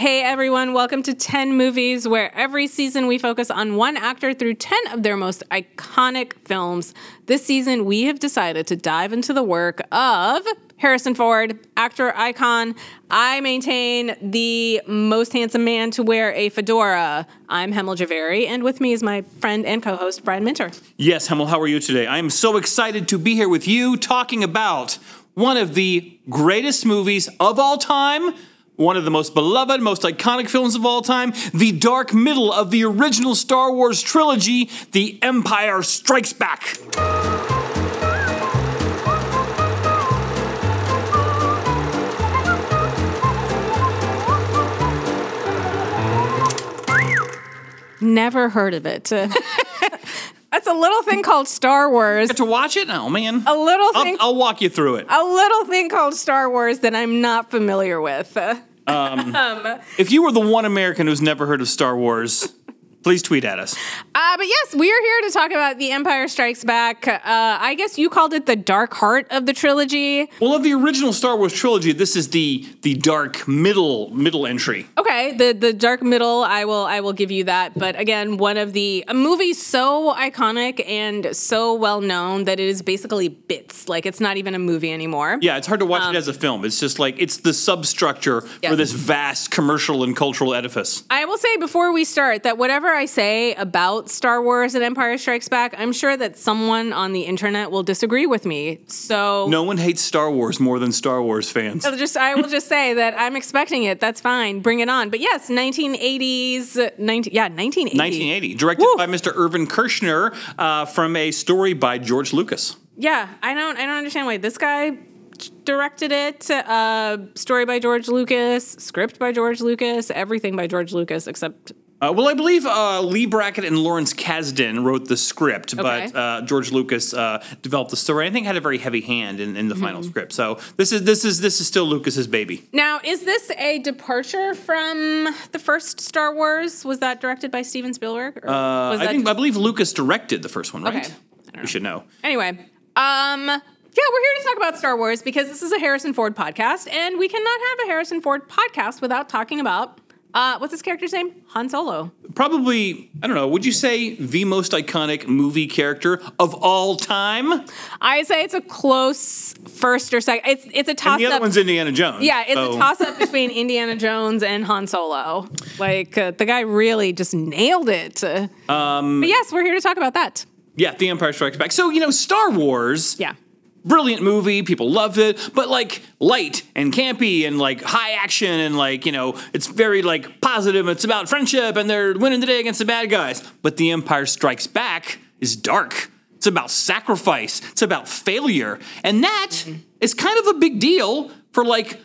Hey everyone, welcome to 10 Movies, where every season we focus on one actor through 10 of their most iconic films. This season, we have decided to dive into the work of Harrison Ford, actor icon. I maintain the most handsome man to wear a fedora. I'm Hemel Javeri, and with me is my friend and co host, Brian Minter. Yes, Hemel, how are you today? I am so excited to be here with you talking about one of the greatest movies of all time, one of the most beloved, most iconic films of all time, the dark middle of the original Star Wars trilogy, The Empire Strikes Back. Never heard of it. That's a little thing called Star Wars. Get to watch it? Oh, man. A little I'll, thing. I'll walk you through it. a little thing called Star Wars that I'm not familiar with. Um, um, if you were the one American who's never heard of Star Wars, please tweet at us. Uh, but yes, we are here to talk about The Empire Strikes Back. Uh, I guess you called it the dark heart of the trilogy. Well, of the original Star Wars trilogy, this is the the dark middle middle entry. Okay, the the dark middle, I will I will give you that. But again, one of the a movie so iconic and so well known that it is basically bits. Like it's not even a movie anymore. Yeah, it's hard to watch it as a film. It's just like it's the substructure Yeah. for this vast commercial and cultural edifice. I will say before we start that whatever I say about Star Wars and Empire Strikes Back, I'm sure that someone on the internet will disagree with me. So No one hates Star Wars more than Star Wars fans. I'll just I will just say that I'm expecting it. That's fine. Bring it on. But yes, 1980s, uh, 19 yeah, 1980. 1980, directed Woo. by Mr. Irvin Kershner uh, from a story by George Lucas. Yeah, I don't I don't understand why this guy directed it. Uh, story by George Lucas, script by George Lucas, everything by George Lucas except Uh, well, I believe uh, Leigh Brackett and Lawrence Kasdan wrote the script, but uh, George Lucas uh, developed the story. I think had a very heavy hand in, in the Mm-hmm. final script. So this is this is this is still Lucas's baby. Now, is this a departure from the first Star Wars? Was that directed by Steven Spielberg? Or Uh, I think I believe Lucas directed the first one, right? Okay. We should know. Anyway, um, yeah, we're here to talk about Star Wars because this is a Harrison Ford podcast, and we cannot have a Harrison Ford podcast without talking about uh, what's his character's name? Han Solo. Probably, I don't know. Would you say the most iconic movie character of all time? I say it's a close first or second. It's it's a toss And the other up. one's Indiana Jones. yeah, it's so- a toss up between Indiana Jones and Han Solo. Like uh, the guy really just nailed it. Um, but yes, we're here to talk about that. Yeah, The Empire Strikes Back. So you know, Star Wars. Yeah. Brilliant movie. People loved it, but like light and campy and like high action and like you know it's very like positive. It's about friendship and they're winning the day against the bad guys. But The Empire Strikes Back is dark. It's about sacrifice. It's about failure, and that mm-hmm. is kind of a big deal for like.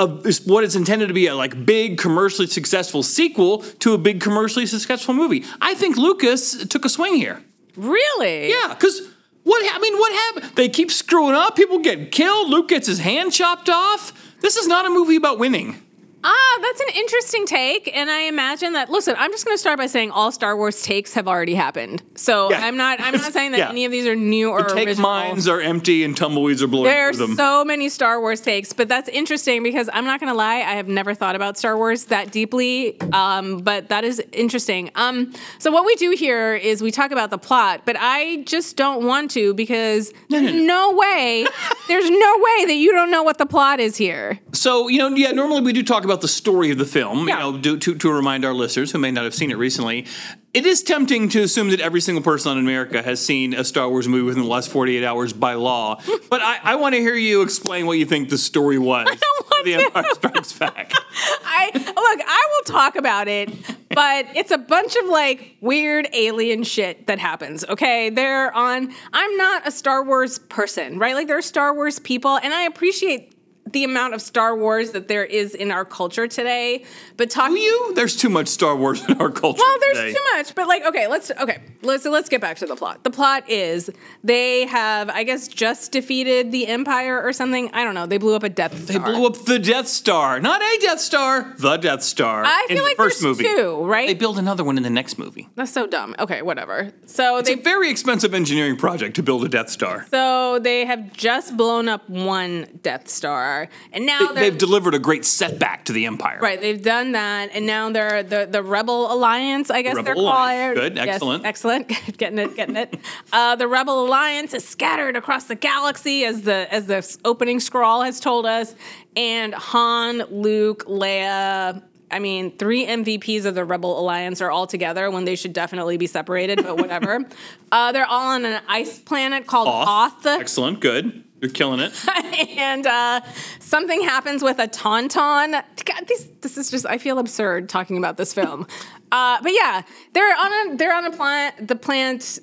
A, what is intended to be a like big commercially successful sequel to a big commercially successful movie. I think Lucas took a swing here. Really? Yeah, because what I mean, what happened? They keep screwing up. People get killed. Luke gets his hand chopped off. This is not a movie about winning. Ah, that's an interesting take, and I imagine that. Listen, I'm just going to start by saying all Star Wars takes have already happened. So Yeah. I'm not. I'm not saying that Yeah. any of these are new or Take original. mines are empty and tumbleweeds are blowing There are so many Star Wars takes, but that's interesting because I'm not going to lie, I have never thought about Star Wars that deeply. Um, but that is interesting. Um, so what we do here is we talk about the plot, but I just don't want to because no, there's no. no way, there's no way that you don't know what the plot is here. so you know, yeah. Normally we do talk about the story of the film. Yeah. You know, do, to to remind our listeners who may not have seen it recently. It is tempting to assume that every single person in America has seen a Star Wars movie within the last 48 hours by law. but I, I want to hear you explain what you think the story was. I don't want The to. Empire Strikes Back. I look, I will talk about it, but it's a bunch of like weird alien shit that happens. Okay, they're on. I'm not a Star Wars person, right? Like there are Star Wars people, and I appreciate the amount of Star Wars that there is in our culture today. But talking. You? There's too much Star Wars in our culture. Well, there's today. too much, but like, okay, let's okay, let's let's get back to the plot. The plot is they have, I guess, just defeated the Empire or something. I don't know. They blew up a Death Star. They blew up the Death Star. Not a Death Star, the Death Star. I in feel the like first there's movie. two, right? They build another one in the next movie. That's so dumb. Okay, whatever. So It's they a very expensive engineering project to build a Death Star. so they have just blown up one Death Star. Star, and now they're They've delivered a great setback to the Empire. Right, they've done that, and now they're the the Rebel Alliance. I guess Rebel they're Alliance. called. Good, Yes, excellent. excellent, getting it, getting it. Uh, the Rebel Alliance is scattered across the galaxy, as the as the opening scroll has told us. And Han, Luke, Leia. I mean, three MVPs of the Rebel Alliance are all together when they should definitely be separated, but whatever. uh, they're all on an ice planet called Oth. Hoth Excellent. Good. You're killing it. and uh, something happens with a tauntaun. God, this this is just I feel absurd talking about this film. uh, but yeah, they're on a they're on a plant. The plant.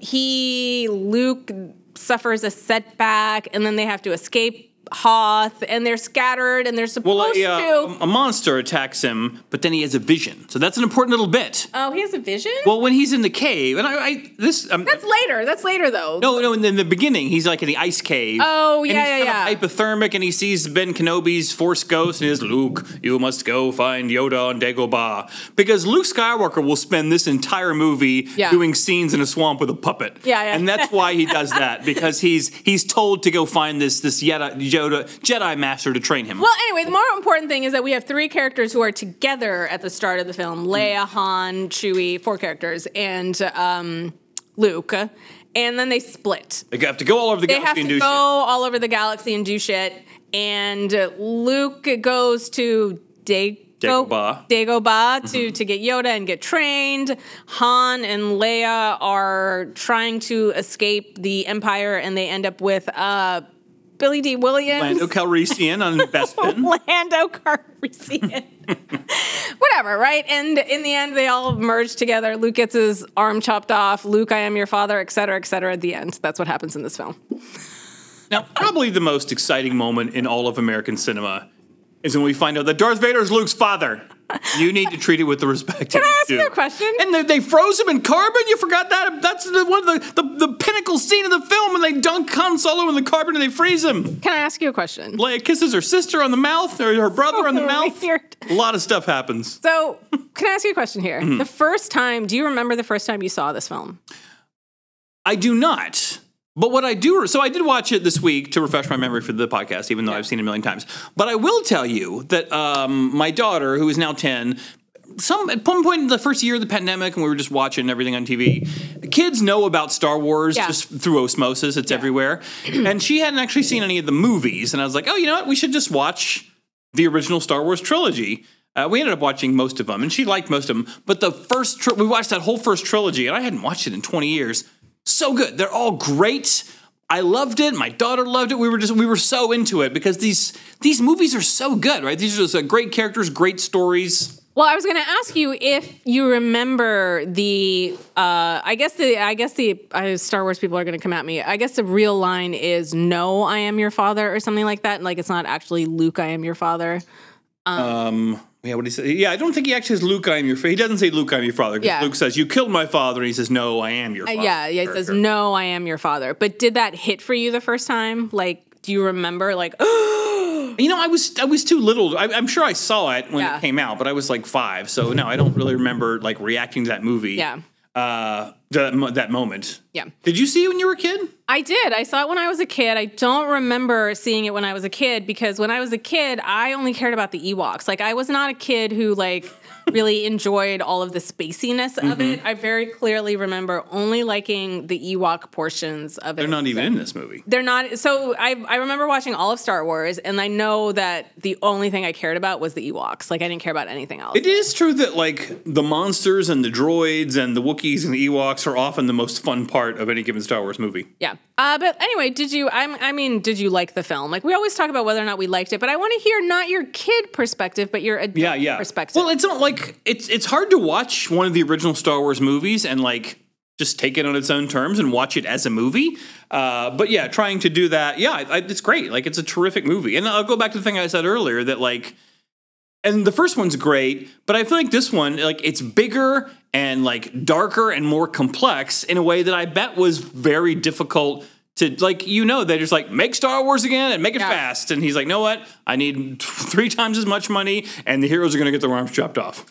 He Luke suffers a setback, and then they have to escape Hoth, and they're scattered, and they're supposed Well, uh, yeah, to. a monster attacks him, but then he has a vision. So that's an important little bit. oh, he has a vision. Well, when he's in the cave, and I, I this um, that's later. That's later though. no, no, in the, in the beginning, he's like in the ice cave. Oh, and yeah, he's yeah, kind of hypothermic, and he sees Ben Kenobi's Force ghost, and he's Luke, you must go find Yoda on Dagobah, because Luke Skywalker will spend this entire movie Yeah. doing scenes in a swamp with a puppet. Yeah, yeah. and that's why he does that because he's he's told to go find this this Yoda, Yoda Jedi master to train him. Well, anyway, the more important thing is that we have three characters who are together at the start of the film: Leia, Han, Chewie, four characters, and um, Luke. And then they split. they have to go all over the They have galaxy to and go do shit. all over the galaxy and do shit. And uh, Luke goes to Dago- Dagobah. Dagobah to, to get Yoda and get trained. Han and Leia are trying to escape the Empire, and they end up with uh, Billy Dee Williams. Lando Calrissian on Bespin. Lando Calrissian. Whatever, right? And in the end, they all merge together. Luke gets his arm chopped off. Luke, I am your father, et cetera, et cetera. At the end, that's what happens in this film. Now, probably the most exciting moment in all of American cinema is when we find out that Darth Vader is Luke's father. You need to treat it with the respect. Can I ask you a question? And they, they froze him in carbon. You forgot that? That's the, one of the, the, the pinnacle scene of the film when they dunk Han Solo in the carbon and they freeze him. Can I ask you a question? Leia kisses her sister on the mouth or her brother on the mouth. weird. A lot of stuff happens. So, can I ask you a question here? Mm-hmm. The first time, do you remember the first time you saw this film? I do not. But what I do, so I did watch it this week to refresh my memory for the podcast, even though I've seen it a million times. But I will tell you that um, my daughter, who is now 10, some at one point in the first year of the pandemic, and we were just watching everything on TV. Kids know about Star Wars Yeah. just through osmosis; it's everywhere. and she hadn't actually seen any of the movies, and I was like, "Oh, you know what? We should just watch the original Star Wars trilogy." Uh, we ended up watching most of them, and she liked most of them. But the first, tri- we watched that whole first trilogy, and I hadn't watched it in 20 years. So good. They're all great. I loved it. My daughter loved it. We were just we were so into it because these these movies are so good, right? These are just uh, great characters, great stories. Well, I was going to ask you if you remember the. Uh, I guess the. I guess the uh, Star Wars people are going to come at me. I guess the real line is "No, I am your father" or something like that. And Like it's not actually Luke, I am your father. Um, yeah, what you say? Yeah, I don't think he actually says Luke, I am your father. He doesn't say Luke, I am your father." Yeah. Luke says, You killed my father. And he says, No, I am your Uh, father. yeah, yeah. It says. "No, I am your father." But did that hit for you the first time? Like, do you remember? Like, You know, I was I was too little. I, I'm sure I saw it when Yeah. it came out, but I was like five, so no, I don't really remember like reacting to that movie. Yeah. Uh, that that moment. yeah. Did you see it when you were a kid? I did. I saw it when I was a kid. I don't remember seeing it when I was a kid because when I was a kid, I only cared about the Ewoks. Like I was not a kid who like really enjoyed all of the spaciness of Mm-hmm. it. I very clearly remember only liking the Ewok portions of it. They're not even in this movie. They're not. So I, I remember watching all of Star Wars, and I know that the only thing I cared about was the Ewoks. Like I didn't care about anything else. It is true that like the monsters and the droids and the Wookiees and the Ewoks are often the most fun part of any given Star Wars movie. Yeah. Uh, but anyway, did you? I'm, I mean, did you like the film? Like we always talk about whether or not we liked it, but I want to hear not your kid perspective, but your adult Yeah, yeah. perspective. Well, it's not like it's it's hard to watch one of the original Star Wars movies and like just take it on its own terms and watch it as a movie. Uh, but yeah, trying to do that, yeah, I, it's great. Like it's a terrific movie. And I'll go back to the thing I said earlier that like, and the first one's great, but I feel like this one, like it's bigger and like darker and more complex in a way that I bet was very difficult. To like, you know, they just like make Star Wars again and make it Yeah. fast. And he's like, know what? I need three times as much money, and the heroes are going to get their arms chopped off.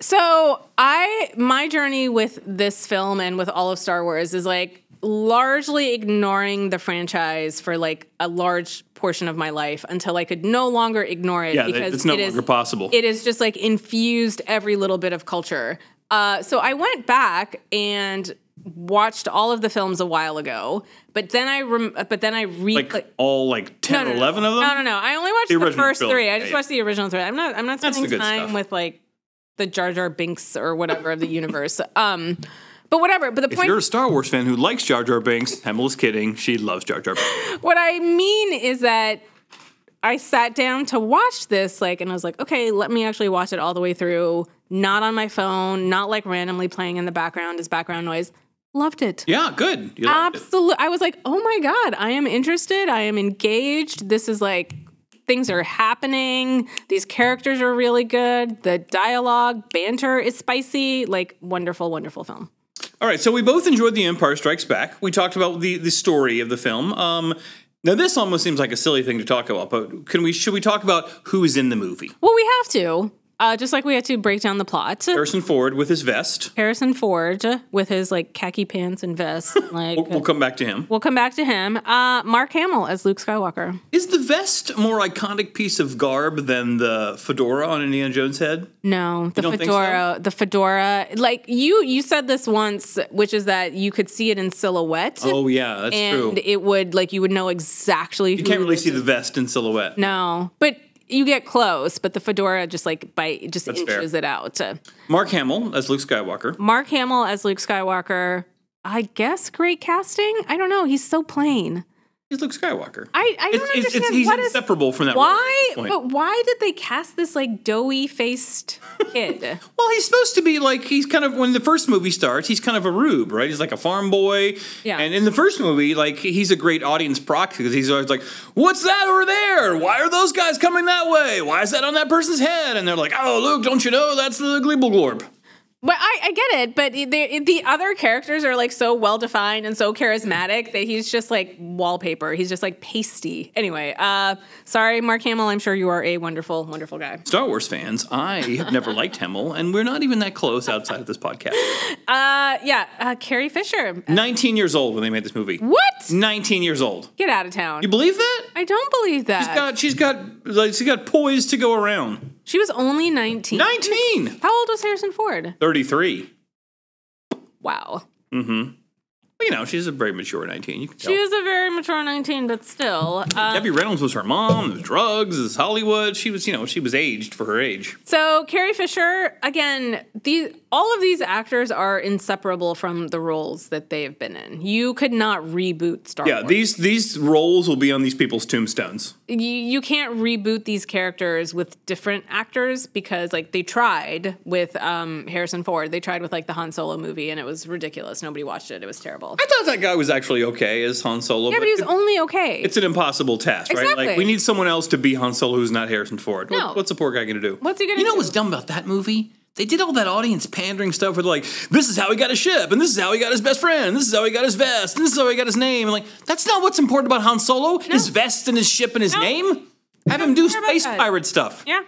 So I my journey with this film and with all of Star Wars is like largely ignoring the franchise for like a large portion of my life until I could no longer ignore it Yeah, because it's no it is- longer possible. It is just like infused every little bit of culture. Uh, so I went back and watched all of the films a while ago, but then I rem- but then I re like all like 10 or 11 of them? No, no, no. I only watched The the, first trilogy, three. I just yeah. watched the original three. I'm not. I'm not spending time stuff. with like the Jar Jar Binks or whatever of the universe. Um, but whatever. But the If point, If you're a Star Wars fan who likes Jar Jar Binks, Hemel is kidding. She loves Jar Jar Binks. what I mean is that I sat down to watch this, like, and I was like, okay, let me actually watch it all the way through, not on my phone, not like randomly playing in the background as background noise. Loved it. Yeah, good. You liked it. Absolutely. I was like, oh my God, I am interested. I am engaged. This is like, things are happening. These characters are really good. The dialogue, banter is spicy. Like, wonderful, wonderful film. All right, so we both enjoyed The Empire Strikes Back. We talked about the, the story of the film. Um, now, this almost seems like a silly thing to talk about, but can we should we talk about who's in the movie? Well, we have to, uh, just like we had to break down the plot. Harrison Ford with his vest. Harrison Ford with his like khaki pants and vest. Like, We'll, we'll come back to him. we'll come back to him. Uh, Mark Hamill as Luke Skywalker. Is the vest a more iconic piece of garb than the fedora on Indiana Jones' head? No, the fedora, the fedora. Like you, you said this once, which is that you could see it in silhouette. Oh yeah, that's and true. it would like you would know exactly. You can't really see the vest in silhouette. No, but you get close. But the fedora just like by just That's fair. inches it out. Mark Hamill as Luke Skywalker. Mark Hamill as Luke Skywalker. I guess great casting. I don't know. He's so plain. He's Luke Skywalker. I, I don't It's, it's, understand it's, he's what is inseparable from that. why. point. But why did they cast this like doughy faced kid? Well, he's supposed to be like he's kind of when the first movie starts, he's kind of a rube, right? He's like a farm boy. Yeah. And in the first movie, like he's a great audience proxy because he's always like, "What's that over there? Why are those guys coming that way? Why is that on that person's head?" And they're like, "Oh, Luke, don't you know that's the Gleeble But I, I get it, but the the other characters are like so well defined and so charismatic that he's just like wallpaper. He's just like pasty. Anyway, uh, sorry, Mark Hamill. I'm sure you are a wonderful, wonderful guy. Star Wars fans, I have never liked Hamill, and we're not even that close outside of this podcast. Uh, yeah, uh, Carrie Fisher. 19 years old when they made this movie. What? 19 years old. Get out of town. You believe that? I don't believe that. She's got she's got like she's got poise to go around. She was only 19. 19. How old was Harrison Ford? 33. Wow. Mm hmm. You know, she's a very mature 19. You can tell. She was a very mature 19, but still. Uh, Debbie Reynolds was her mom. There was drugs. This is Hollywood. She was, you know, she was aged for her age. So Carrie Fisher, again, these all of these actors are inseparable from the roles that they have been in. You could not reboot Star Yeah, Wars. these these roles will be on these people's tombstones. you, you can't reboot these characters with different actors because like they tried with um, Harrison Ford. They tried with like the Han Solo movie and it was ridiculous. Nobody watched it. It was terrible. I thought that guy was actually okay as Han Solo. Yeah, but he was it- only okay. it's an impossible task, right? Like Exactly. we need someone else to be Han Solo who's not Harrison Ford. What- No. what's the poor guy going to do? What's he gonna do? You know do? what's dumb about that movie? They did all that audience pandering stuff with like, this is how he got his ship, and this is how he got his best friend, and this is how he got his vest, and this is how he got his name. And like, that's not what's important about Han Solo. His vest and his ship and his name. Have him do space pirate stuff. Yeah.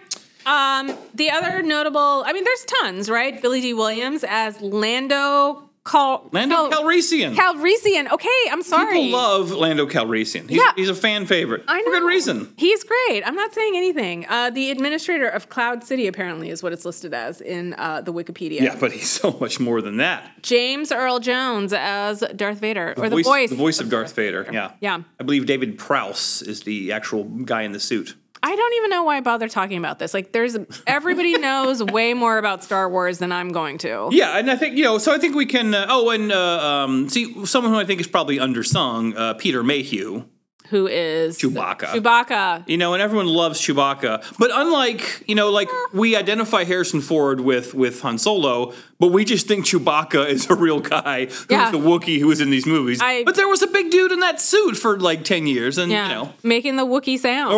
Um, the other notable, I mean, there's tons, right? Billy Dee Williams as Lando Cal- Lando Cal- Calrissian. Calrissian. Okay, I'm sorry. People love Lando Calrissian. He's, Yeah. he's a fan favorite. I know. For good reason. He's great. I'm not saying anything. Uh, the administrator of Cloud City apparently is what it's listed as in uh, the Wikipedia. Yeah, but he's so much more than that. James Earl Jones as Darth Vader, or the voice, voice, the voice of Darth Vader. Yeah. Yeah. I believe David Prowse is the actual guy in the suit. I don't even know why I bother talking about this. Like, there's everybody knows way more about Star Wars than I'm going to. Yeah, and I think you know. So I think we can. Uh, oh, and uh, um, see someone who I think is probably undersung, uh, Peter Mayhew. Who is Chewbacca. Chewbacca. You know, and everyone loves Chewbacca. But unlike you know, like we identify Harrison Ford with with Han Solo, but we just think Chewbacca is a real guy who's Yeah. the Wookiee who was in these movies. I- but there was a big dude in that suit for like ten years, and Yeah, you know. making the Wookiee sound.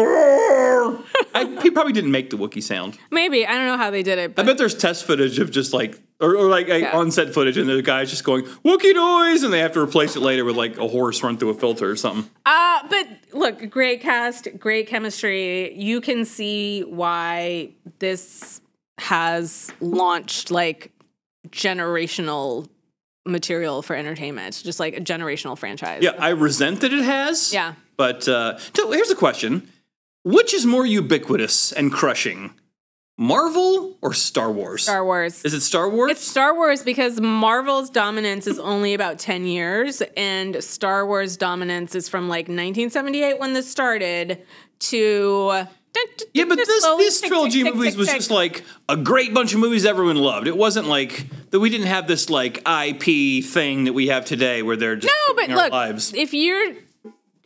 I, he probably didn't make the Wookiee sound. Maybe I don't know how they did it, I bet there's test footage of just like, or, or like Yeah. on-set footage, and the guy's just going Wookiee noise, and they have to replace it later with like a horse run through a filter or something. uh, but look, great cast, great chemistry. You can see why this has launched like generational material for entertainment, just like a generational franchise. Yeah, I resent that it has. Yeah. But uh, so here's a question: Which is more ubiquitous and crushing, Marvel or Star Wars? Star Wars. Is it Star Wars? It's Star Wars because Marvel's dominance is only about 10 years, and Star Wars dominance is from like 1978 when this started to. yeah, but this this trilogy movies was just like a great bunch of movies everyone loved. It wasn't like that we didn't have this like IP thing that we have today where they're just No, but look, lives. if you're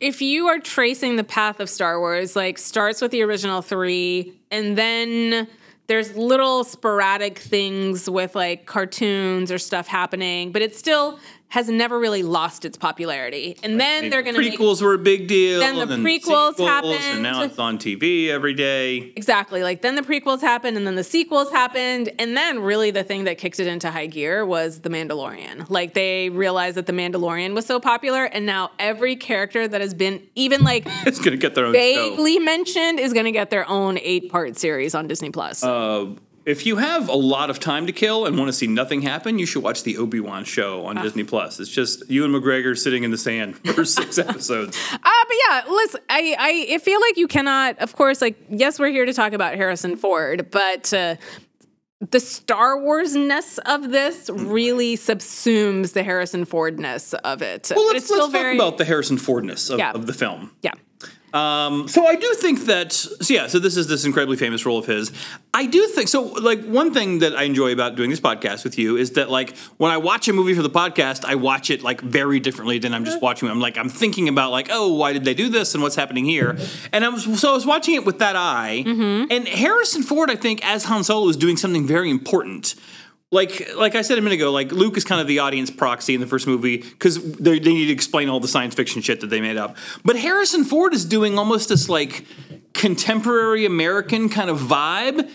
if you are tracing the path of Star Wars, like starts with the original three, and then there's little sporadic things with like cartoons or stuff happening, but it's still has never really lost its popularity. And then they're going to make prequels were a big deal. Then the prequels sequels, and now it's on TV every day. Exactly. Like then the prequels happened and then the sequels happened. And then really the thing that kicked it into high gear was The Mandalorian. Like they realized that The Mandalorian was so popular and now every character that has been even like It's gonna get their own show. vaguely mentioned is going to get their own eight part series on Disney Plus. Uh, If you have a lot of time to kill and want to see nothing happen, you should watch the Obi Wan show Ah. on Disney Plus. It's just Ewan McGregor sitting in the sand for six episodes. Uh, but yeah, listen, I, I, I feel like you cannot, of course, like, yes, we're here to talk about Harrison Ford, but uh, the Star Wars ness of this really subsumes the Harrison Ford ness of it. Well, let's, let's talk about the Harrison Fordness of, Yeah. of the film. Yeah. Um, so I do think that so yeah, so this is this incredibly famous role of his. I do think so like one thing that I enjoy about doing this podcast with you is that like when I watch a movie for the podcast, I watch it like very differently than I'm just watching it. I'm like I'm thinking about like, oh, why did they do this and what's happening here? And I was so I was watching it with that eye. And Harrison Ford, I think, as Han Solo is doing something very important like like I said a minute ago, like Luke is kind of the audience proxy in the first movie because they, they need to explain all the science fiction shit that they made up. But Harrison Ford is doing almost this like contemporary American kind of vibe.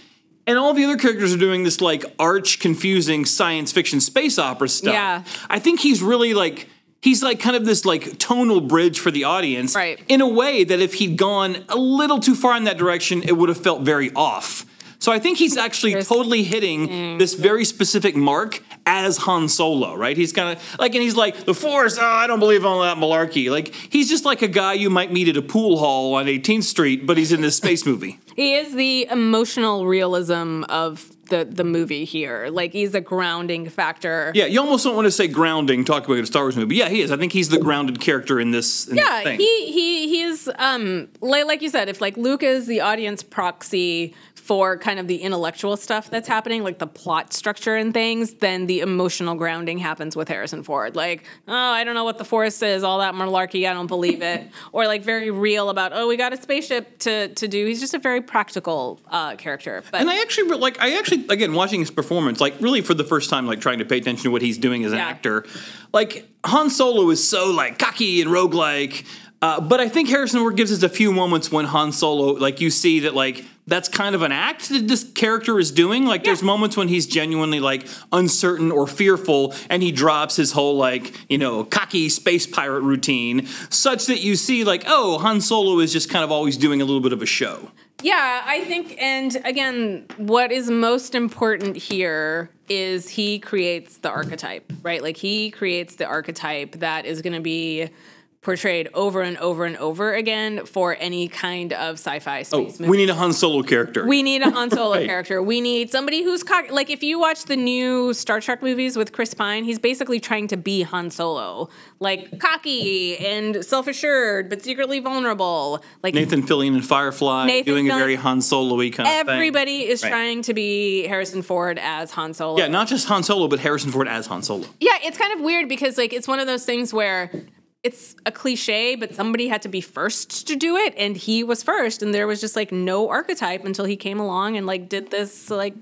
And all the other characters are doing this like arch confusing science fiction space opera stuff. Yeah. I think he's really like he's like kind of this like tonal bridge for the audience. Right. In a way that if he'd gone a little too far in that direction, it would have felt very off. So I think he's actually totally hitting this very specific mark as Han Solo, right? He's kind of like, and he's like, the Force, oh, I don't believe all that malarkey. Like, he's just like a guy you might meet at a pool hall on 18th Street, but he's in this space movie. He is the emotional realism of the, the movie here. Like, he's a grounding factor. Yeah, you almost don't want to say grounding, talk about a Star Wars movie. But yeah, he is. I think he's the grounded character in this, in Yeah, thing. he he he is um like, like you said, if like Luke is the audience proxy for kind of the intellectual stuff that's happening, like the plot structure and things, then the emotional grounding happens with Harrison Ford. Like, oh, I don't know what the force is, all that malarkey, I don't believe it. Or like very real about, oh, we got a spaceship to to do. He's just a very practical uh, character. But And I actually like. I actually again watching his performance, like really for the first time, like trying to pay attention to what he's doing as an Yeah. actor. Like Han Solo is so like cocky and roguelike. Uh, but I think Harrison Ford gives us a few moments when Han Solo, like you see that like that's kind of an act that this character is doing. Like there's moments when he's genuinely like uncertain or fearful, and he drops his whole like you know cocky space pirate routine, such that you see like oh Han Solo is just kind of always doing a little bit of a show. Yeah, I think, and again, what is most important here is he creates the archetype, right? Like he creates the archetype that is going to be portrayed over and over and over again for any kind of sci-fi oh, space movie. Oh, We need a Han Solo character. We need a Han Solo Right. character. We need somebody who's cock- like if you watch the new Star Trek movies with Chris Pine, he's basically trying to be Han Solo, like cocky and self-assured but secretly vulnerable. Like Nathan Fillion and Firefly Nathan doing a Fillion- very Han Solo-y kind of thing. everybody is Right. trying to be Harrison Ford as Han Solo. Yeah, not just Han Solo, but Harrison Ford as Han Solo. Yeah, it's kind of weird because like it's one of those things where it's a cliche, but somebody had to be first to do it, and he was first, and there was just like no archetype until he came along and like did this like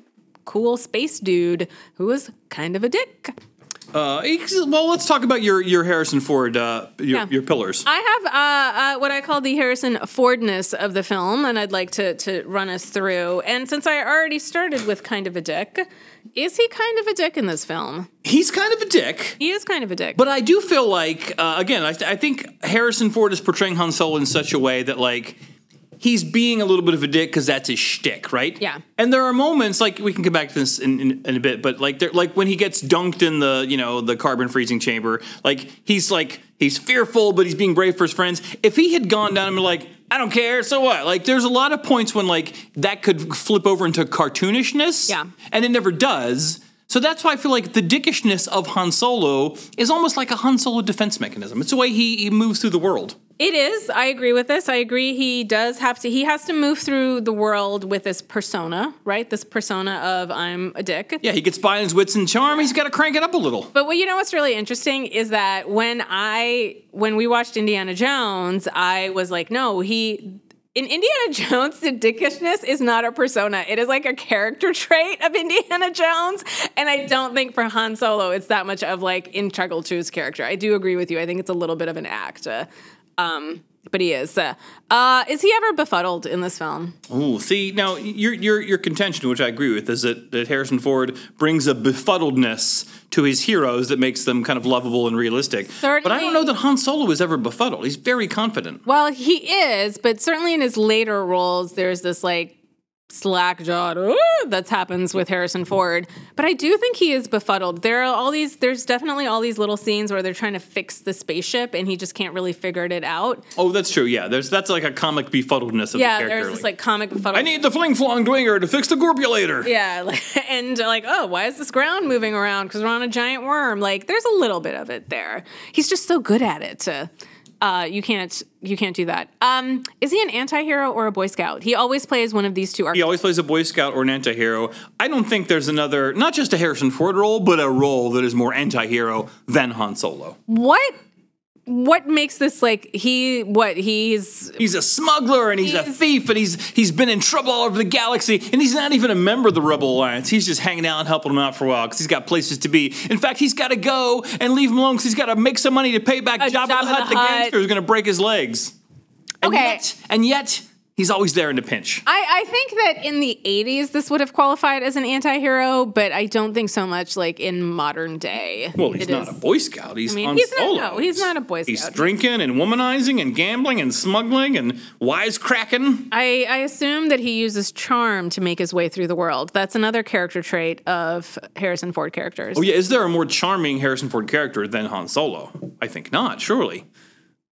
cool space dude who was kind of a dick. Uh, well, let's talk about your your Harrison Ford uh, your, Yeah. your pillars. I have uh, uh, what I call the Harrison Fordness of the film, and I'd like to to run us through. And since I already started with kind of a dick, is he kind of a dick in this film? He's kind of a dick. He is kind of a dick. But I do feel like, uh, again, I, th- I think Harrison Ford is portraying Han Solo in such a way that, like, he's being a little bit of a dick because that's his shtick, right? Yeah. And there are moments like we can come back to this in, in, in a bit, but like there, like when he gets dunked in the you know the carbon freezing chamber, like he's like he's fearful, but he's being brave for his friends. If he had gone down and been like, I don't care, so what? Like there's a lot of points when like that could flip over into cartoonishness. Yeah. And it never does. So that's why I feel like the dickishness of Han Solo is almost like a Han Solo defense mechanism. It's the way he, he moves through the world. It is. I agree with this. I agree. He does have to. He has to move through the world with this persona, right? This persona of I'm a dick. Yeah, he gets by in his wits and charm. He's got to crank it up a little. But what you know what's really interesting is that when I when we watched Indiana Jones, I was like, no, he in Indiana Jones, the dickishness is not a persona. It is like a character trait of Indiana Jones. And I don't think for Han Solo, it's that much of like in to his character. I do agree with you. I think it's a little bit of an act. Uh, um, but he is. Uh, uh, is he ever befuddled in this film? Oh, see now your your your contention, which I agree with, is that, that Harrison Ford brings a befuddledness to his heroes that makes them kind of lovable and realistic. But I don't know that Han Solo is ever befuddled. He's very confident. Well, he is, but certainly in his later roles, there's this like slack jawed that happens with Harrison Ford. But I do think he is befuddled. There are all these, there's definitely all these little scenes where they're trying to fix the spaceship and he just can't really figure it out. Oh, that's true. Yeah, there's that's like a comic befuddledness of Yeah, the character. there's this like comic befuddled. I need the fling flong dwinger to fix the gorpulator. yeah, like, and like, oh, why is this ground moving around? Because we're on a giant worm. Like, there's a little bit of it there. He's just so good at it. Uh, uh, you can't, you can't do that. Um, is he an anti-hero or a Boy Scout? He always plays one of these two. archetypes. He always plays a Boy Scout or an anti-hero. I don't think there's another, not just a Harrison Ford role, but a role that is more anti-hero than Han Solo. what what makes this like he what he's He's a smuggler and he's, a thief and he's he's been in trouble all over the galaxy and he's not even a member of the Rebel Alliance. He's just hanging out and helping them out for a while because he's got places to be. In fact, he's got to go and leave him alone because he's got to make some money to pay back Jabba, Jabba the Hutt, the the gangster who's going to break his legs. And Okay. Yet, and yet, he's always there in a pinch. I, I think that in the 80s this would have qualified as an anti-hero but i don't think so much like in modern day Well, he's not is- a Boy Scout. He's I mean, Han he's not- Solo. no, he's not a Boy Scout. He's drinking and womanizing and gambling and smuggling and wisecracking. I, I assume that he uses charm to make his way through the world. That's another character trait of Harrison Ford characters. Oh yeah, is there a more charming Harrison Ford character than Han Solo? I think not. Surely.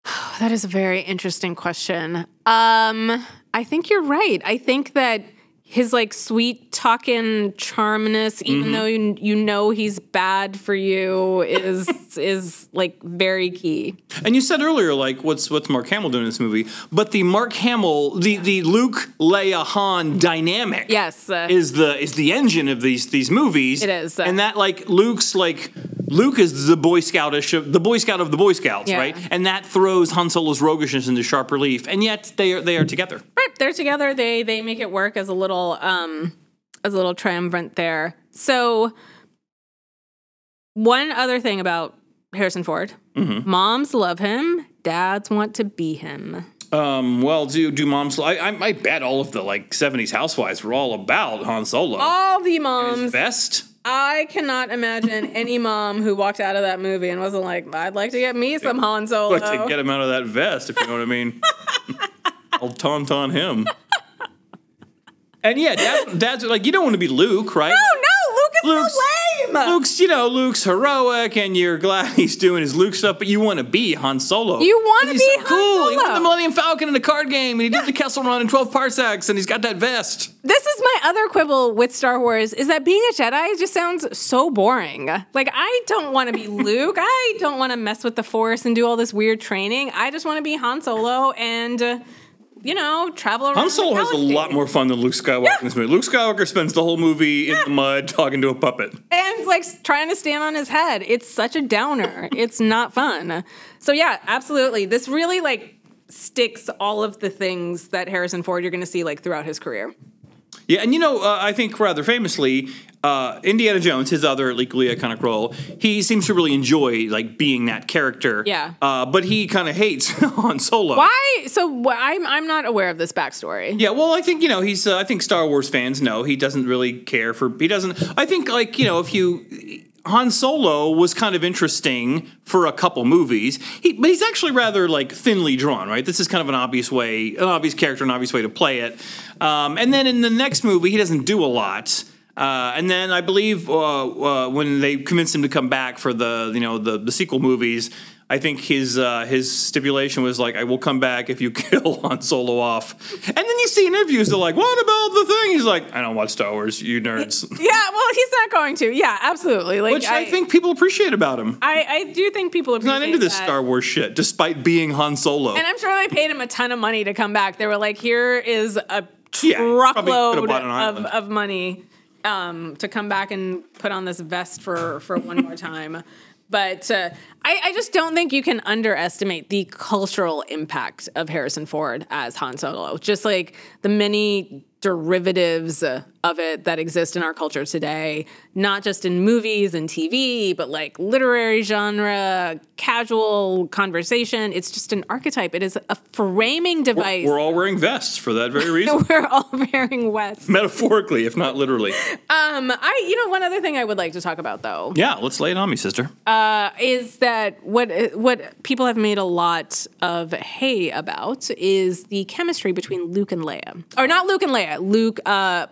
That is a very interesting question. Um, I think you're right. I think that his like sweet talking charmness, even Mm-hmm. though you, you know he's bad for you, is is like very key. And you said earlier, like, what's what's Mark Hamill doing in this movie? But the Mark Hamill, the the Luke Leia Han dynamic, Yes, uh, is the is the engine of these these movies. It is, uh, and that like Luke's like Luke is the Boy Scoutish, the Boy Scout of the Boy Scouts, Yeah. right? And that throws Han Solo's roguishness into sharp relief. And yet they are they are together. right, they're together. They they make it work as a little um as a little triumvirate there. So one other thing about Harrison Ford. Mm-hmm. Moms love him, dads want to be him. Um, well, do do moms? I, I I bet all of the like '70s housewives were all about Han Solo. All the moms best. I cannot imagine any mom who walked out of that movie and wasn't like, I'd like to get me some Han Solo. like to get him out of that vest, if you know what I mean. I'll taunt on him. And yeah, dad, dad's like, you don't want to be Luke, right? no, is Luke's- lame. Luke's, you know, Luke's heroic, and you're glad he's doing his Luke stuff, but you want to be Han Solo. You want to be so Han cool. He won the Millennium Falcon in a card game, and he did the Kessel Run in 12 parsecs, and he's got that vest. This is my other quibble with Star Wars is that being a Jedi just sounds so boring. Like I don't want to be Luke. I don't want to mess with the Force and do all this weird training. I just want to be Han Solo and uh, you know travel around. Han Solo has a lot more fun than Luke Skywalker in this movie. Luke Skywalker spends the whole movie in the mud talking to a puppet. and like trying to stand on his head. It's such a downer. it's not fun. So yeah, absolutely. This really like sticks all of the things that Harrison Ford you're going to see like throughout his career. Yeah, and you know, uh, I think rather famously, uh, Indiana Jones, his other equally iconic role, he seems to really enjoy like being that character. Yeah. Uh, but he kind of hates Han Solo. Why? So wh- I'm I'm not aware of this backstory. Yeah, well, I think you know he's. Uh, I think Star Wars fans know he doesn't really care for. He doesn't. I think like you know if you. Han Solo was kind of interesting for a couple movies, he, but he's actually rather like thinly drawn, right? This is kind of an obvious way, an obvious character, an obvious way to play it. Um, and then in the next movie, he doesn't do a lot. Uh, and then I believe uh, uh, when they convinced him to come back for the you know the, the sequel movies, I think his uh, his stipulation was like, "I will come back if you kill Han Solo off." And then you see interviews, they're like, "What about the thing?" He's like, "I don't watch Star Wars, you nerds." Yeah, well, he's not going to. Yeah, absolutely. Like, Which I, think people appreciate about him. I, I do think people He's appreciate not into this that. Star Wars shit, despite being Han Solo. And I'm sure they paid him a ton of money to come back. They were like, here is a Yeah, truckload an of, of money um, to come back and put on this vest for, for one more time. But uh, I, I just don't think you can underestimate the cultural impact of Harrison Ford as Han Solo. Just like the many derivatives uh, of it that exist in our culture today, not just in movies and TV, but like literary genre, casual conversation. It's just an archetype. It is a framing device. We're all wearing vests for that very reason. We're all wearing vests. Metaphorically, if not literally. Um, I, you know, one other thing I would like to talk about though Yeah, let's lay it on me, sister. is that what what people have made a lot of hay about is the chemistry between Luke and Leia, or not Luke and Leia, Luke, uh,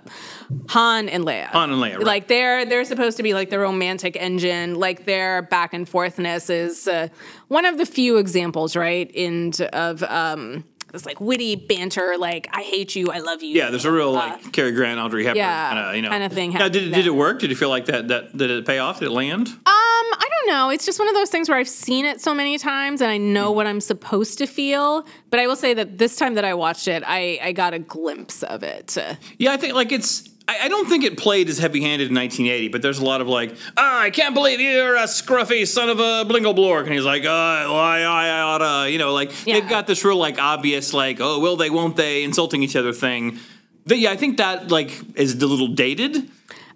Han and Leia. Han and Leia, right. Like they're they're supposed to be like the romantic engine. Like their back and forthness is uh, one of the few examples, right, in of um, this like witty banter, like I hate you, I love you. yeah, there's a real like Cary Grant, Audrey Hepburn yeah, kind of you know kinda thing Now, did, happening did it work? Did you feel like that? That did it pay off? Did it land? Um, I don't know. It's just one of those things where I've seen it so many times and I know what I'm supposed to feel. But I will say that this time that I watched it, I, I got a glimpse of it. Yeah, I think like it's. I I don't think it played as heavy-handed in 1980, but there's a lot of like, ah, I can't believe you're a scruffy son of a blingle-blork, and he's like, oh, well, I, I oughta, you know, like Yeah. they've got this real like obvious like, oh, will they, won't they, insulting each other thing. That- yeah, I think that like is a little dated.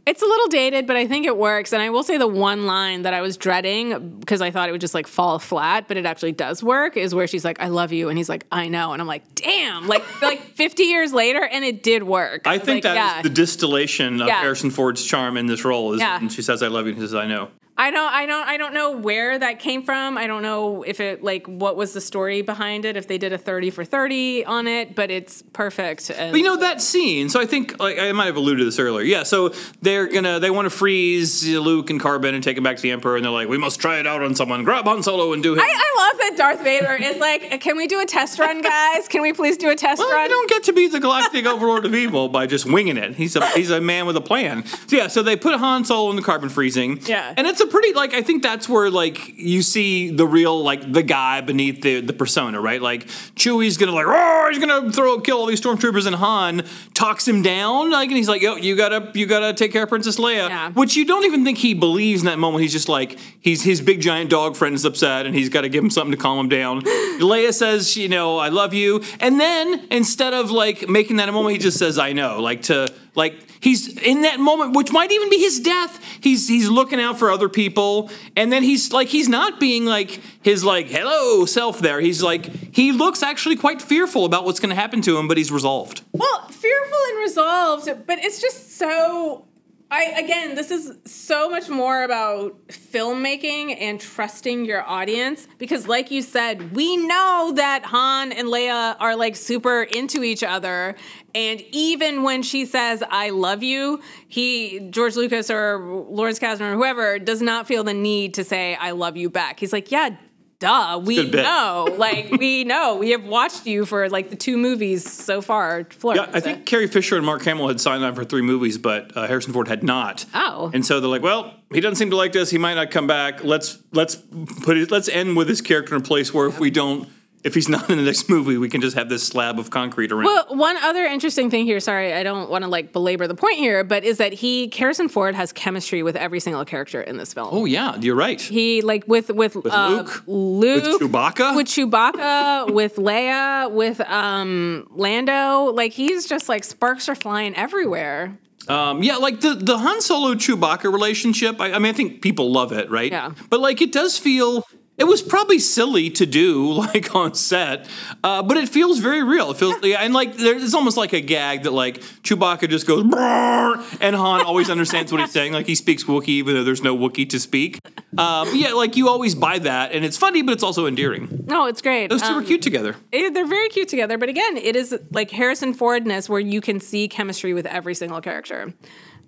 It's a little dated, but I think it works. And I will say the one line that I was dreading because I thought it would just like fall flat, but it actually does work is where she's like, I love you. And he's like, I know. And I'm like, damn, like like 50 years later, and it did work. I was think like, that is yeah. the distillation of Yeah. Harrison Ford's charm in this role. Is Yeah. when she says, "I love you," and he says, "I know." I don't I don't I don't know where that came from. I don't know if it like what was the story behind it, if they did a 30 for 30 on it, but it's perfect. And But you know that scene. So I think like I might have alluded to this earlier. Yeah. So they're gonna they want to freeze Luke and Carbon and take him back to the Emperor, and they're like, "We must try it out on someone. Grab Han Solo and do him." I, I love that Darth Vader is like, can we do a test run, guys? Can we please do a test well, run? you don't get to be the galactic overlord of evil by just winging it. He's a he's a man with a plan. So yeah, so they put Han Solo in the carbon freezing. Yeah. and it's a pretty like I think that's where like you see the real like the guy beneath the the persona, right? Like Chewie's gonna like, oh, he's gonna throw kill all these stormtroopers, and Han talks him down, like, and he's like, yo, you gotta you gotta take care of Princess Leia, Yeah. which you don't even think he believes in that moment. He's just like he's his big giant dog friend is upset, and he's got to give him something to calm him down. Leia says, you know, I love you, and then instead of like making that a moment, he just says, I know, like to like he's in that moment, which might even be his death. He's he's looking out for other people, and then he's like he's not being like his like hello self there. He's like he looks actually quite fearful about what's going to happen to him, but he's resolved. Well, fearful and resolved, but it's just so. I again, this is so much more about filmmaking and trusting your audience because, like you said, we know that Han and Leia are like super into each other, and even when she says "I love you," he George Lucas or Lawrence Kasdan or whoever does not feel the need to say "I love you" back. He's like, "Yeah." Duh, we know. Like we know. We have watched you for like the two movies so far. Yeah, I think Carrie Fisher and Mark Hamill had signed on for three movies, but uh, Harrison Ford had not. Oh. and so they're like, "Well, he doesn't seem to like this. He might not come back. Let's let's put it. Let's end with his character in a place where if we don't, if he's not in the next movie, we can just have this slab of concrete around." Well, one other interesting thing here, sorry, I don't want to like belabor the point here, but is that he Harrison Ford has chemistry with every single character in this film. oh yeah, you're right. He like with with, uh, Luke? Luke, With Chewbacca? with Chewbacca, with Leia, with um Lando. Like he's just like sparks are flying everywhere. Um, yeah, like the the Han Solo Chewbacca relationship. I, I mean, I think people love it, right? Yeah. But like, it does feel It was probably silly to do, like on set, uh, but it feels very real. It feels, yeah, and like there, it's almost like a gag that like Chewbacca just goes, and Han always understands what he's saying. Like he speaks Wookiee, even though there's no Wookiee to speak. Um, yeah, like you always buy that, and it's funny, but it's also endearing. No, it's great. Those two Um, are cute together. it- they're very cute together, but again, it is like Harrison Fordness where you can see chemistry with every single character.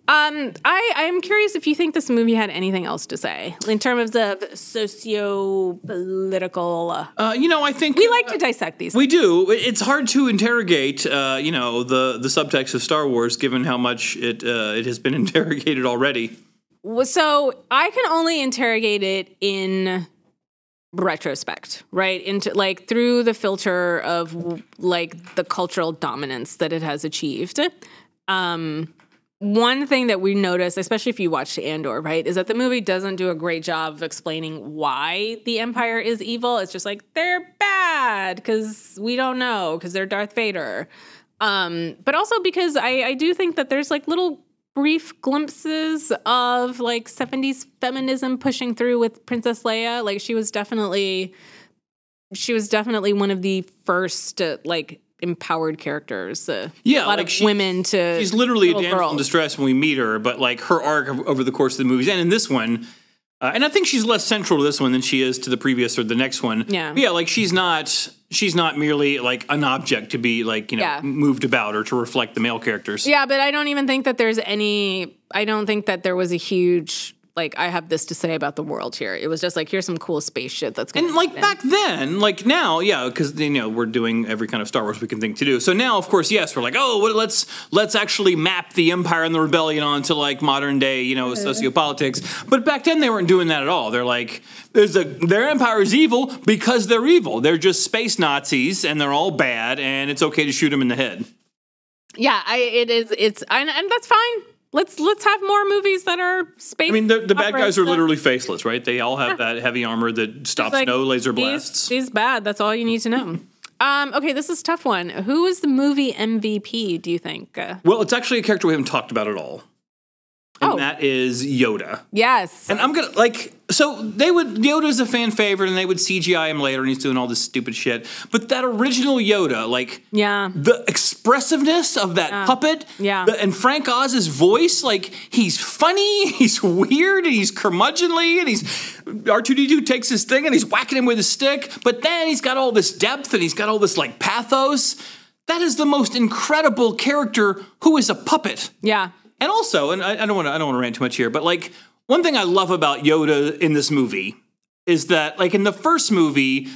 Um, I I'm curious if you think this movie had anything else to say in terms of socio-political. Uh, Uh, you know, I think we like to dissect these. We do. It's hard to interrogate, uh, you know, the the subtext of Star Wars, given how much it uh, it has been interrogated already. So I can only interrogate it in retrospect, right? Into like through the filter of like the cultural dominance that it has achieved. Um, one thing that we notice, especially if you watch Andor, right, is that the movie doesn't do a great job of explaining why the Empire is evil. It's just like they're bad because we don't know because they're Darth Vader. Um, but also because I, I do think that there's like little brief glimpses of like 70s feminism pushing through with Princess Leia. Like she was definitely she was definitely one of the first uh, like empowered characters. Uh, Yeah, a lot like of she- women to She's literally a damsel in distress when we meet her, but like her arc over the course of the movies, and in this one, uh, and I think she's less central to this one than she is to the previous or the next one. Yeah. But yeah, like she's not she's not merely like an object to be like you know Yeah. moved about or to reflect the male characters. Yeah, but I don't even think that there's any. I don't think that there was a huge like I have this to say about the world here. It was just like here's some cool space shit that's going And like back then, like now, yeah, because you know we're doing every kind of Star Wars we can think to do. So now, of course, yes, we're like, oh, well, let's let's actually map the Empire and the Rebellion onto like modern day, you know, sociopolitics. But back then, they weren't doing that at all. They're like, there's a their empire is evil because they're evil. They're just space Nazis and they're all bad, and it's okay to shoot them in the head. Yeah, I it is. It's and, and that's fine. Let's let's have more movies that are space. I mean, the, the bad guys are literally faceless, right? They all have that heavy armor that stops like, no laser blasts. He's, bad. That's all you need to know. Um, okay, this is a tough one. Who is the movie MVP? Do you think? Well, it's actually a character we haven't talked about at all, and Oh. that is Yoda. yes. And I'm gonna like so they would Yoda's a fan favorite and they would CGI him later and he's doing all this stupid shit. But that original Yoda, like yeah. the expressiveness of that puppet, Yeah. the- and Frank Oz's voice, like he's funny, he's weird, and he's curmudgeonly, and he's R2D2 takes his thing and he's whacking him with a stick, but then he's got all this depth and he's got all this like pathos. That is the most incredible character who is a puppet. Yeah. And also, and I, I don't want to I don't want to rant too much here, but like one thing I love about Yoda in this movie is that like in the first movie,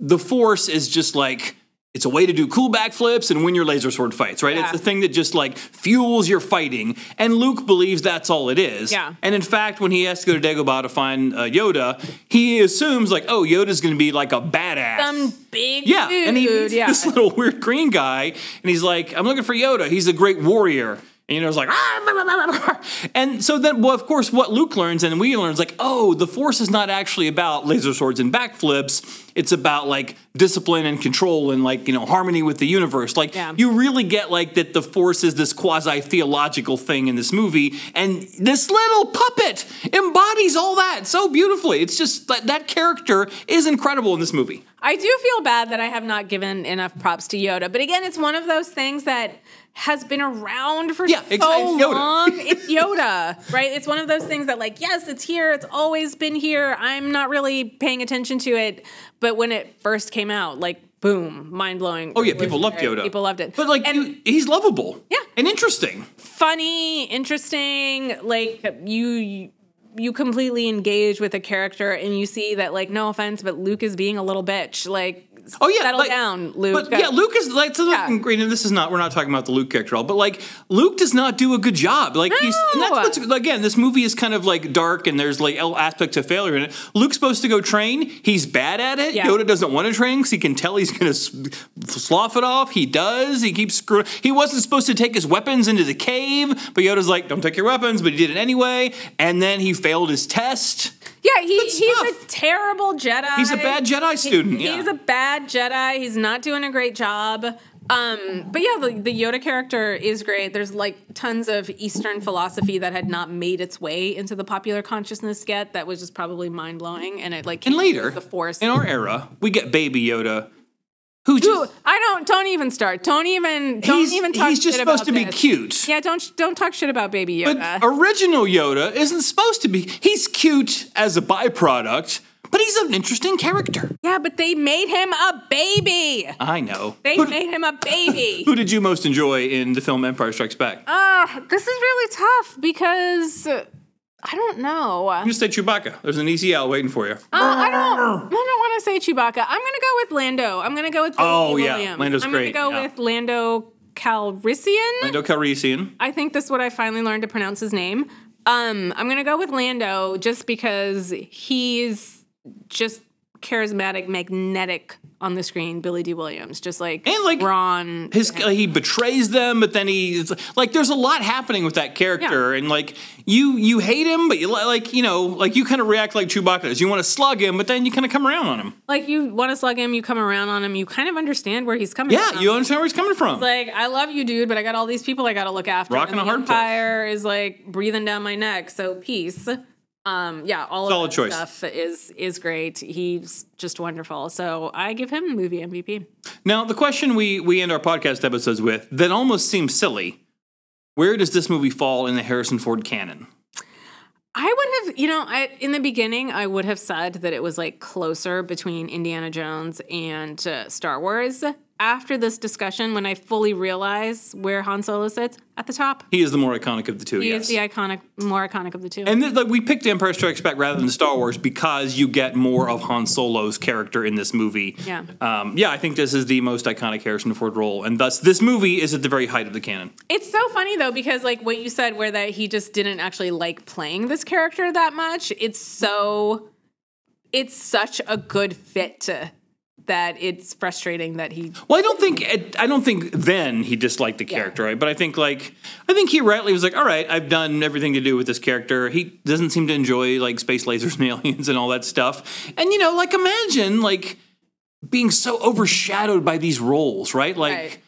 the Force is just like it's a way to do cool backflips and win your laser sword fights, right? Yeah. It's the thing that just like fuels your fighting, and Luke believes that's all it is. Yeah. And in fact, when he has to go to Dagobah to find uh, Yoda, he assumes like, oh, Yoda's going to be like a badass. Some big Yeah, dude. and he meets yeah. this little weird green guy, and he's like, "I'm looking for Yoda. He's a great warrior." And you know, it's like, "Ah, blah, blah, blah, blah, blah." and so then, well, of course, what Luke learns and we learn is like, oh, the Force is not actually about laser swords and backflips. It's about like discipline and control and like you know harmony with the universe. Like Yeah. you really get like that the Force is this quasi theological thing in this movie, and this little puppet embodies all that so beautifully. It's just that that character is incredible in this movie. I do feel bad that I have not given enough props to Yoda, but again, it's one of those things that has been around for Yeah, so exactly. Long. It's Yoda, right? It's one of those things that, like, yes, it's here. It's always been here. I'm not really paying attention to it, but when it first came out, like, boom, mind blowing. Oh yeah, people loved Yoda. People loved it. But like, and you- he's lovable. Yeah. and interesting. funny, interesting. Like you. You completely engage with a character, and you see that, like, no offense, but Luke is being a little bitch. Like, Oh yeah, settle like- down, Luke. But yeah, Luke is like so Yeah. great. And this is not we're not talking about the Luke character at all. But like Luke does not do a good job. Like he's and that's No. what's again. This movie is kind of like dark and there's like aspects of failure in it. Luke's supposed to go train. He's bad at it. Yeah. Yoda doesn't want to train because he can tell he's going to slough it off. He does. He keeps screwing. He wasn't supposed to take his weapons into the cave, but Yoda's like, "Don't take your weapons," but he did it anyway. And then he failed his test. Yeah, he, he's stuff. a terrible Jedi. He's a bad Jedi student, yeah. He's a bad Jedi. He's not doing a great job. Um, but yeah, the, the Yoda character is great. There's like tons of Eastern philosophy that had not made its way into the popular consciousness yet. That was just probably mind blowing, and it like And later, the Force. in our era, we get Baby Yoda, who just Ooh, I don't. Don't even start. Don't even. Don't even talk he's just supposed to be this. cute. Yeah, don't don't talk shit about Baby Yoda. But original Yoda isn't supposed to be. He's cute as a byproduct, but he's an interesting character. yeah, but they made him a baby. I know. They Who, made him a baby. who did you most enjoy in the film Empire Strikes Back? Ah, this is really tough because uh, I don't know. Uh, You just say Chewbacca. There's an easy out waiting for you. I don't. I don't want to say Chewbacca. I'm gonna go with Lando. I'm gonna go with. Billy Oh, yeah. Lando's I'm great, gonna go yeah. with Lando Calrissian. Lando Calrissian. I think this is what I finally learned to pronounce his name. Um, I'm gonna go with Lando just because he's just charismatic, magnetic on the screen. Billy Dee Williams, just like And, like, Ron. His he betrays them, but then he's like, there's a lot happening with that character, and like you you hate him, but you like you know like you kind of react like Chewbacca does. You want to slug him, but then you kind of come around on him. like you want to slug him, you come around on him, you kind of understand where he's coming from. Yeah, from. you understand where he's coming from. like I love you, dude, but I got all these people I got to look after. Rocking and a the hard place. is like breathing down my neck. So peace. Um, yeah, all Solid of choice. stuff is is great. He's just wonderful. So I give him movie MVP. Now, the question we we end our podcast episodes with that almost seems silly: Where does this movie fall in the Harrison Ford canon? I would have, you know, I, in the beginning, I would have said that it was like closer between Indiana Jones and uh, Star Wars. After this discussion, when I fully realize where Han Solo sits at the top, He is the more iconic of the two. he yes. is the iconic, more iconic of the two. And th- like we picked Empire Strikes Back rather than Star Wars because you get more of Han Solo's character in this movie. Yeah. Um, yeah, I think this is the most iconic Harrison Ford role, and thus this movie is at the very height of the canon. It's so funny though because like what you said where that he just didn't actually like playing this character that much. It's so it's such a good fit to, that it's frustrating that he Well, I don't think I don't think then he disliked the character, right? But I think like I think he rightly was like, all right, I've done everything to do with this character. He doesn't seem to enjoy like space lasers and aliens and all that stuff. And you know, like imagine like being so overshadowed by these roles, right? Like. Right.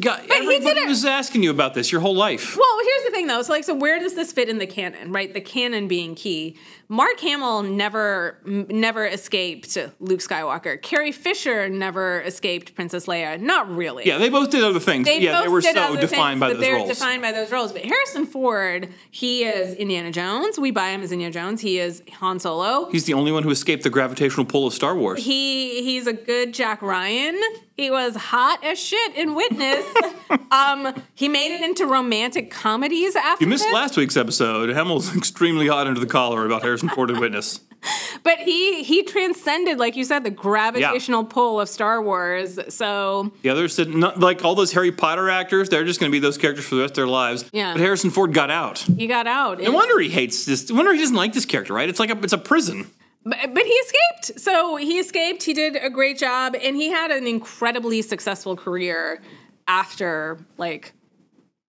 God, he did everybody was asking you about this your whole life. Well, here's the thing though. So like so where does this fit in the canon, right? The canon being key. Mark Hamill never never escaped Luke Skywalker. Carrie Fisher never escaped Princess Leia. Not really. Yeah, they both did other things. They yeah, they were did so other defined things, by but those they're roles. defined by those roles. But Harrison Ford, he is Indiana Jones. We buy him as Indiana Jones. He is Han Solo. He's the only one who escaped the gravitational pull of Star Wars. He he's a good Jack Ryan. He was hot as shit in Witness. um, he made it into romantic comedies after you missed this, last week's episode. Hemel's extremely hot under the collar about Harrison Ford and Witness. but he he transcended, like you said, the gravitational pull of Star Wars. So The others did not like all those Harry Potter actors. They're just going to be those characters for the rest of their lives. Yeah. But Harrison Ford got out. he got out. No wonder he hates this. No wonder he doesn't like this character. Right? It's like a, it's a prison. But, but he escaped. So he escaped. He did a great job, and he had an incredibly successful career after like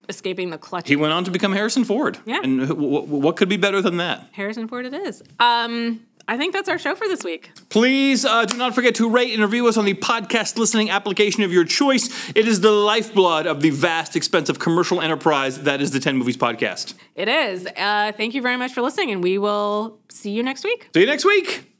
escaping the clutch. He went on to become Harrison Ford. Yeah. And wh- wh- what could be better than that? Harrison Ford, it is. Um, I think that's our show for this week. Please uh, do not forget to rate and review us on the podcast listening application of your choice. It is the lifeblood of the vast, expensive commercial enterprise that is the 10 Movies Podcast. It is. Uh, thank you very much for listening, and we will see you next week. See you next week.